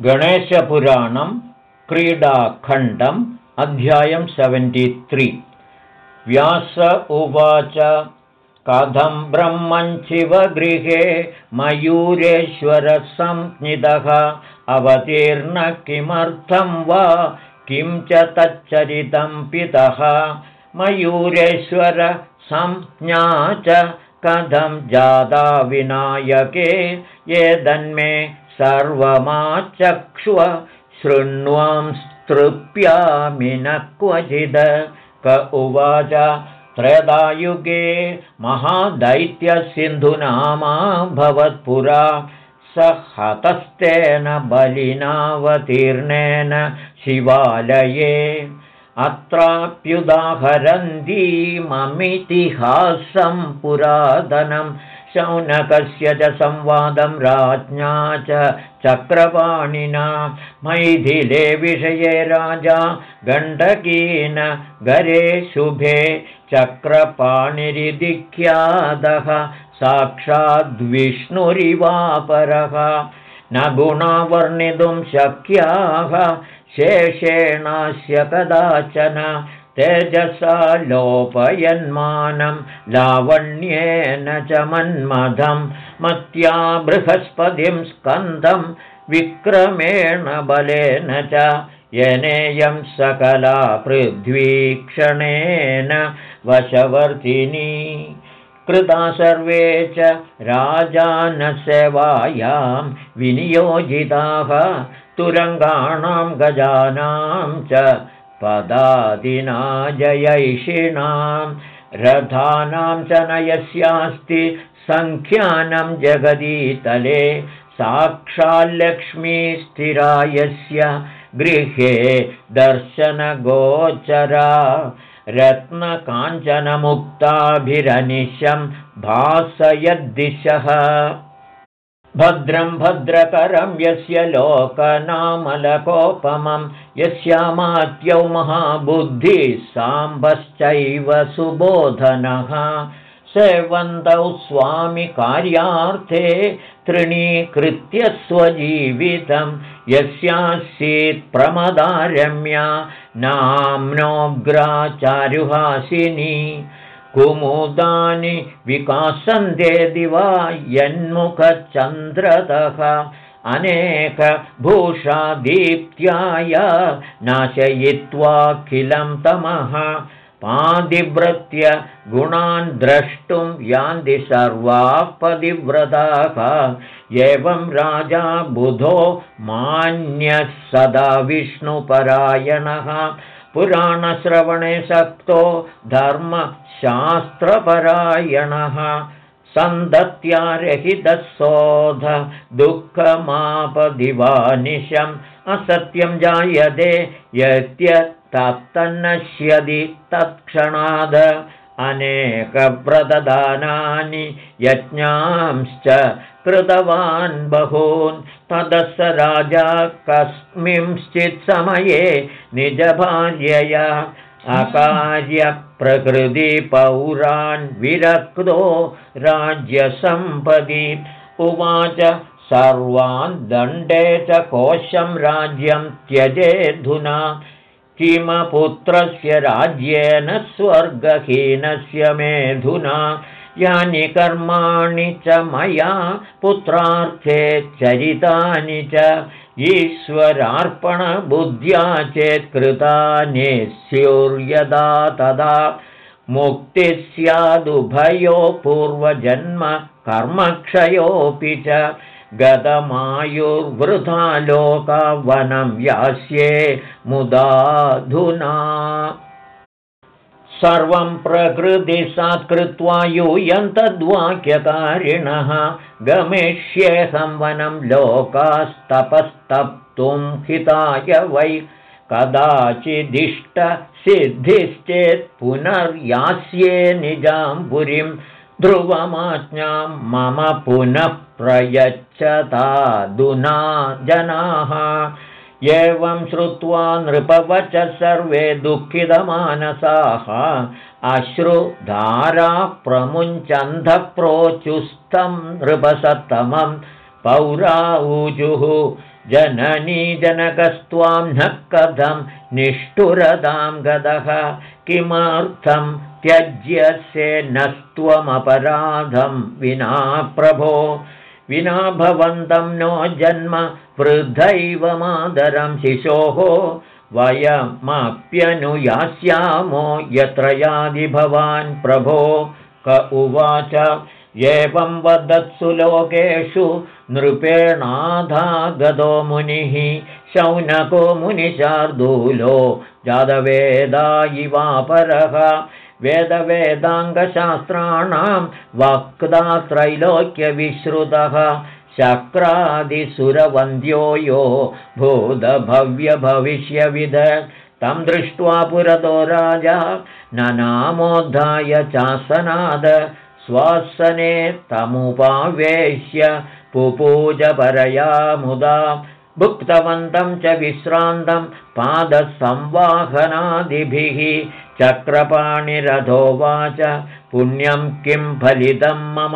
गणेशपुराणं क्रीडाखण्डम् अध्यायं seventy three Vyasa उवाच कथं ब्रह्मञ्चिवगृहे मयूरेश्वरसंज्ञितः? अवतीर्ण किमर्थं वा? किं च तच्चरितं पितः? मयूरेश्वरसंज्ञा च कथं जादा विनायके? ये दन्मे सर्वमाचक्ष्व शृण्वांस्तृप्यामि न क्वचिद। क उवाच त्रयदायुगे महादैत्यसिन्धुनामा भवत्पुरा। स हतस्तेन बलिनावतीर्णेन शिवालये। अत्राप्युदाहरन्तीममितिहासं पुरातनं शौनकस्य च संवादं राज्ञा च चक्रपाणिना मैथिले विषये राजा गण्डकीन गरे शुभे चक्रपाणिरिधिख्यातः साक्षाद्विष्णुरिवापरः न गुणा वर्णितुं शक्याः शेषेणास्य कदाचन तेजसा लोपयन्मानं लावण्येन च मन्मथं मत्या बृहस्पतिं स्कन्दं विक्रमेण बलेन च यनेयं सकला पृथ्वीक्षणेन वशवर्तिनी। कृता सर्वे च राजानसेवायां विनियोजिताः तुरङ्गाणां गजानां च पदादिनाजयैषिणां रथानां च नयस्यास्ति सङ्ख्यानं जगदीतले साक्षाल्लक्ष्मीस्थिरायस्य गृहे दर्शनगोचरा। रत्नकाञ्चनमुक्ताभिरनिशं भासयद्दिशः भद्रं भद्रकरं यस्य लोकनामलकोपमं यस्यामात्यौ महाबुद्धिः साम्बश्चैव सुबोधनः। सेवन्तौ स्वामिकार्यार्थे तृणीकृत्य स्वजीवितं यस्यासीत् प्रमदारम्या नाम्नोग्राचारुहासिनी कुमुदानि विकासन्ते दिवा यन्मुखचन्द्रतः। अनेकभूषादीप्त्याय नाशयित्वाखिलं तमः। पादिव्रत्य गुणान् द्रष्टुं यान्ति सर्वाः पदिव्रताः एवं राजा बुधो मान्यः सदा विष्णुपरायणः पुराणश्रवणे सक्तो धर्मशास्त्रपरायणः सन्दत्यारहितशोध दुःखमापदिवानिशम् असत्यं जायते यत्यत्तन्नश्यति तत्क्षणाद अनेकव्रतदानानि यज्ञांश्च कृतवान् बहून्। ततः स राजा कस्मिंश्चित् समये निजभार्यया अकार्यप्रकृतिपौरान् विरक्तो राज्यसम्पदि। उवाच सर्वान् दण्डे च कोशं राज्यं त्यजेधुना किमपुत्रस्य राज्येन स्वर्गहीनस्य मेधुना यानि कर्माणि च मया पुत्रार्थे चरितानि च ईश्वरार्पणबुद्ध्या चेत्कृतानि स्युर्यदा तदा मुक्तिः स्यादुभयो पूर्वजन्म कर्मक्षयोऽपि च गतमायुर्वृथा लोकावनं यास्ये मुदाधुना। सर्वं प्रकृतिसात्कृत्वा यूयन्तद्वाक्यकारिणः गमिष्येऽहं वनं लोकास्तपस्तप्तुं हिताय वै कदाचिदिष्टसिद्धिश्चेत् पुनर्यास्ये निजां पुरीं ध्रुवमाज्ञां मम पुनः प्रयच्छतादुना जनाः। एवं श्रुत्वा नृपवच सर्वे दुःखितमानसाः। अश्रुधारा प्रमुञ्चन्धप्रोचुस्तं नृपसत्तमं पौराऊजुः जननी जनकस्त्वां न कथं निष्ठुरतां गदः? किमर्थं त्यज्यसे नस्त्वमपराधं? विना प्रभो विना भवन्तं नो जन्म वृद्धैव मादरं शिशोः। वयमप्यनुयास्यामो यत्र यादि भवान् प्रभो। क उवाच एवं वदत्सु लोकेषु नृपेणाधागतो मुनिः शौनको मुनिशार्दूलो जातवेदा इवापरः। वेदवेदाङ्गशास्त्राणां वक्ता त्रैलोक्यविश्रुतः शक्रादिसुरवन्द्यो यो भूतभव्यभविष्यविद तं दृष्ट्वा पुरतो राजा ननामोद्धाय चासनाद स्वासने तमुपावेश्य पुपूजपरया मुदा भुक्तवन्तं च विश्रान्तं पादसंवाहनादिभिः चक्रपाणिरथोवाच पुण्यं किं फलितं मम?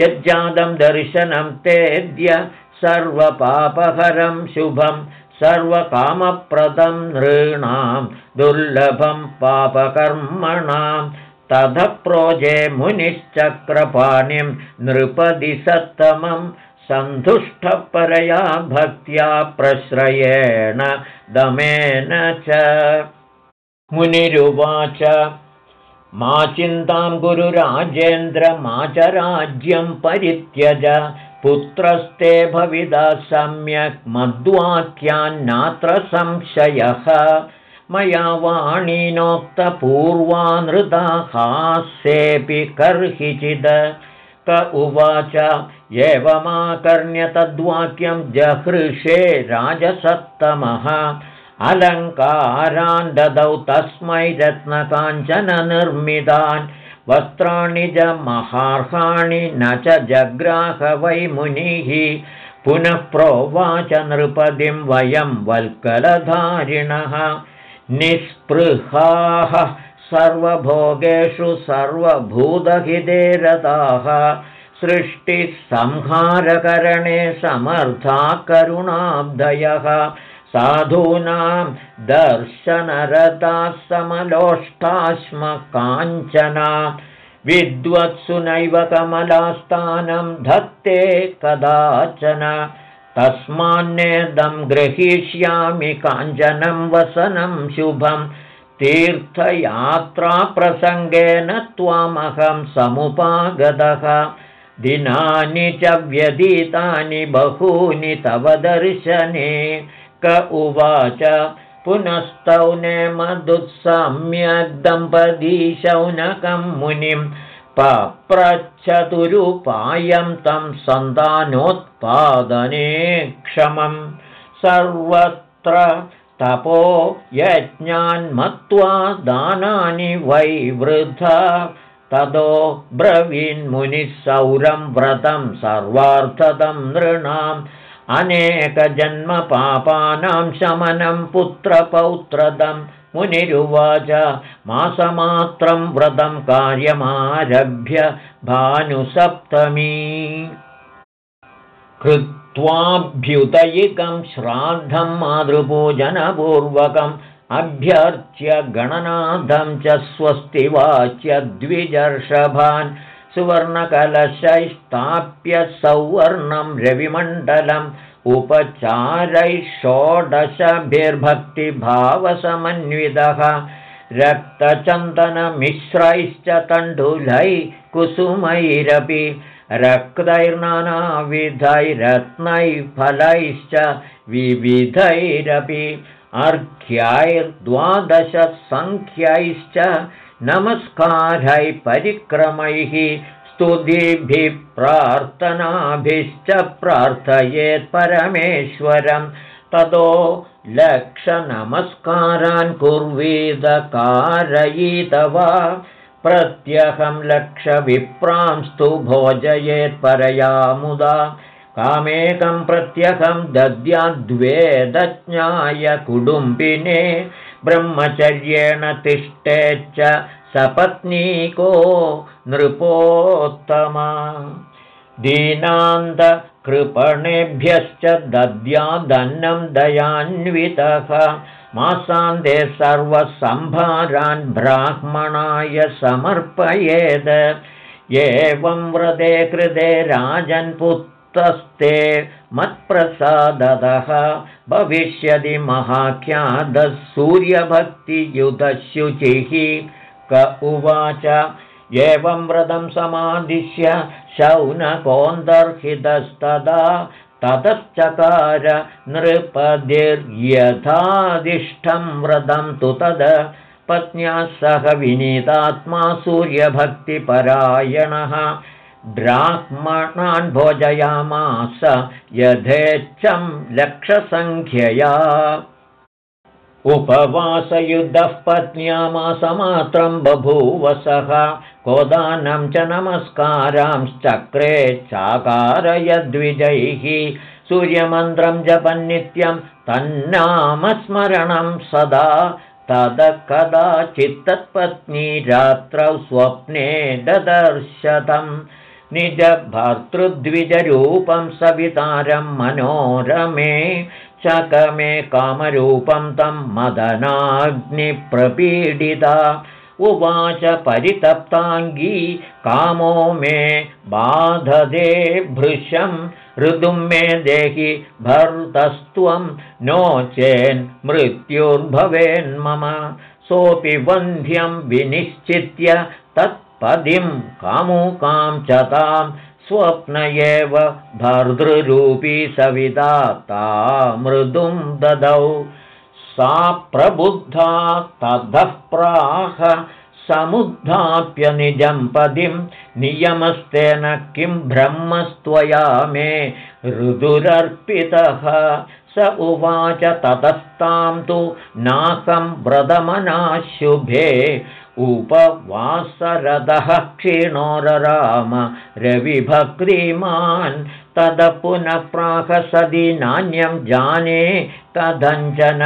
यज्जातं दर्शनं तेद्य सर्वपापहरं शुभं सर्वकामप्रदं नृणां दुर्लभं पापकर्मणां ततः प्रोजे मुनिश्चक्रपाणिं नृपदि सत्तमं सन्तुष्टपरया भक्त्या प्रश्रयेण दमेन च। मुनिरुवाच मा चिन्तां गुरुराजेन्द्र मा च राज्यं परित्यज। पुत्रस्ते भविदा सम्यक् मद्वाक्यान्नात्र संशयः मया वाणीनोक्तपूर्वानृता हास्येऽपि कर्हिचिद। क उवाच एवमाकर्ण्य तद्वाक्यं जहृषे राजसत्तमः। अलङ्कारान् ददौ तस्मै रत्नकाञ्चननिर्मितान्। वस्त्राणि च महार्हाणि न च जग्राह वै मुनिः। पुनः प्रोवाच नृपदिं वयं वल्कलधारिणः निःस्पृहाः सर्वभोगेषु सर्वभूतहिते रताः सृष्टिः समर्था करुणाब्धयः साधूनां दर्शनरताः समलोष्टा स्म काञ्चना विद्वत्सु नैव कमलास्थानं धत्ते कदाचन तस्मान्नेदं गृहीष्यामि काञ्चनं वसनं शुभं तीर्थयात्राप्रसङ्गेन त्वामहं समुपागतः। दिनानि च व्यतीतानि बहूनि तव दर्शने। क उवाच पुनस्तौ नेमदुत्सम्यग्दम्पदीशौनकं मुनिं पप्रच्छतुरुपायं तं सन्तानोत्पादने क्षमं सर्वत्र तपो यज्ञान्मत्वा दानानि वै वृथा ततो ब्रवीन्मुनिः सौरं व्रतं सर्वार्थदं नृणाम्। अनेकजन्मपापानां शमनं पुत्रपौत्रदं मुनिरुवाच मासमात्रं व्रतं कार्यमारभ्य भानुसप्तमी। कृत्वाभ्युदयिकं श्राद्धं मातृपूजनपूर्वकम् अभ्यर्च्य गणनाथं च स्वस्तिवाच्य द्विजर्षभान् सुवर्णकलशैस्ताप्य सौवर्णं रविमण्डलम् उपचारैः षोडशभिर्भक्तिभावसमन्वितः रक्तचन्दनमिश्रैश्च तण्डुलैः कुसुमैरपि। रक्तैर्नानाविधैरत्नैः फलैश्च विविधैरपि। अर्घ्यैर्द्वादशसङ्ख्यैश्च नमस्कारैः परिक्रमैः स्तुतिभिः प्रार्थनाभिश्च प्रार्थयेत् परमेश्वरं। ततो लक्षनमस्कारान् कुर्वीदकारयित वा प्रत्यहं लक्षविप्रांस्तु भोजयेत् परया मुदा। कामेकं प्रत्यहं दद्याद्वेदज्ञाय कुटुम्बिने। ब्रह्मचर्येण तिष्ठेच्च सपत्नीको नृपोत्तमा। दीनान्तकृपणेभ्यश्च दद्यादन्नं दयान्वितः। मासान्ते सर्वसम्भारान् ब्राह्मणाय समर्पयेद। एवं व्रते कृते राजन्पुत्रस्ते मत्प्रसादतः। भविष्यति महाख्यातः सूर्यभक्तियुधशुचिः क उवाच। एवं व्रतं समादिश्य ततश्चकार नृपतिर्यथादिष्टं व्रतं तु तद। पत्न्या सह विनीतात्मा सूर्यभक्तिपरायणः। ब्राह्मणान् भोजयामास यथेच्छं लक्षसङ्ख्यया उपवासयुद्धः पत्न्यामासमात्रं बभूवसः कोदानं च नमस्कारांश्चक्रे चाकारयद्विजैः। सूर्यमन्त्रं जपन्नित्यं तन्नामस्मरणं सदा। तद कदाचित्तत्पत्नी रात्रौ स्वप्ने ददर्शतम्। निजभर्तृद्विजरूपं सवितारं मनोरमे चकमे कामरूपं तं मदनाग्निप्रपीडिता। उवाच परितप्ताङ्गी कामो मे बाधदे भृशं ऋतुं मे देहि भर्तस्त्वं नो चेन्मृत्युर्भवेन्मम सोऽपि वन्ध्यं विनिश्चित्य तत्पदिं कामुकां च तां स्वप्न एव भर्तृरूपी सविता ता मृदुं ददौ। सा प्रबुद्धा ततः प्राह समुद्धाप्य निजं पदिं। नियमस्तेन किं ब्रह्मस्त्वया मे ऋदुरर्पितः स उवाच ततस्तां तु नाकं व्रतमनाशुभे उपवासरदः क्षीणोरराम रविभक्तिमान् तद पुनः प्राहसदि नान्यं जाने कथञ्चन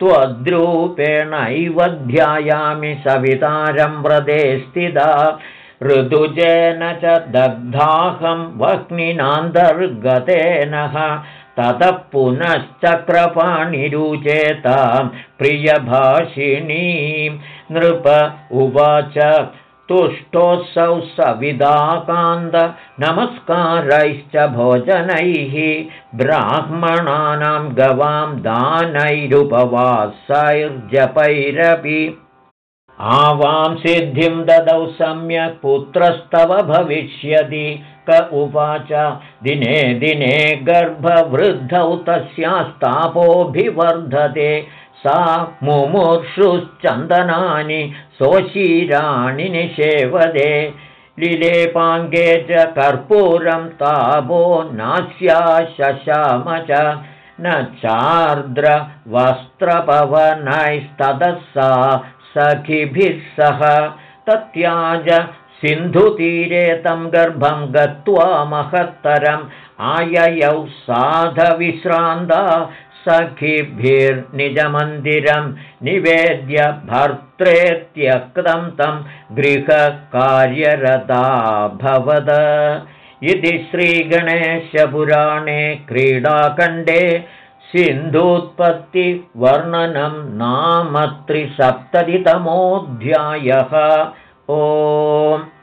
त्वद्रूपेणैव ध्यायामि सवितारं व्रते स्थिता ऋतुजेन च दग्धाहं वह्निनान्तर्गतेनः ततः पुनश्चक्रपाणिरुचेतां प्रियभाषिणीं नृप उवाच तुष्टोऽसौ सविदाकान्त नमस्कारैश्च भोजनैः ब्राह्मणानां गवां दानैरुपवासैर्जपैरपि। आवां सिद्धिं ददौ सम्यक् पुत्रस्तव भविष्यति उवाच। दिने दिने गर्भवृद्धौ तस्यास्तापोऽभिवर्धते। सा मुमुर्षुश्चन्दनानि सोशीराणि निषेवदे। लिलेपाङ्गे च कर्पूरं तापो नास्या शशाम च। न चार्द्रवस्त्रपवनैस्ततः सा सखिभिः सह। तत्याज सिन्धुतीरे तं गर्भं गत्वा महत्तरम् आययौ साधविश्रान्ता सखिभिर्निजमन्दिरं निवेद्य भर्त्रेत्यक्तं तं गृहकार्यरता भवद इति श्रीगणेशपुराणे क्रीडाखण्डे सिन्धूत्पत्तिवर्णनं नाम त्रिसप्ततितमोऽध्यायः ओम्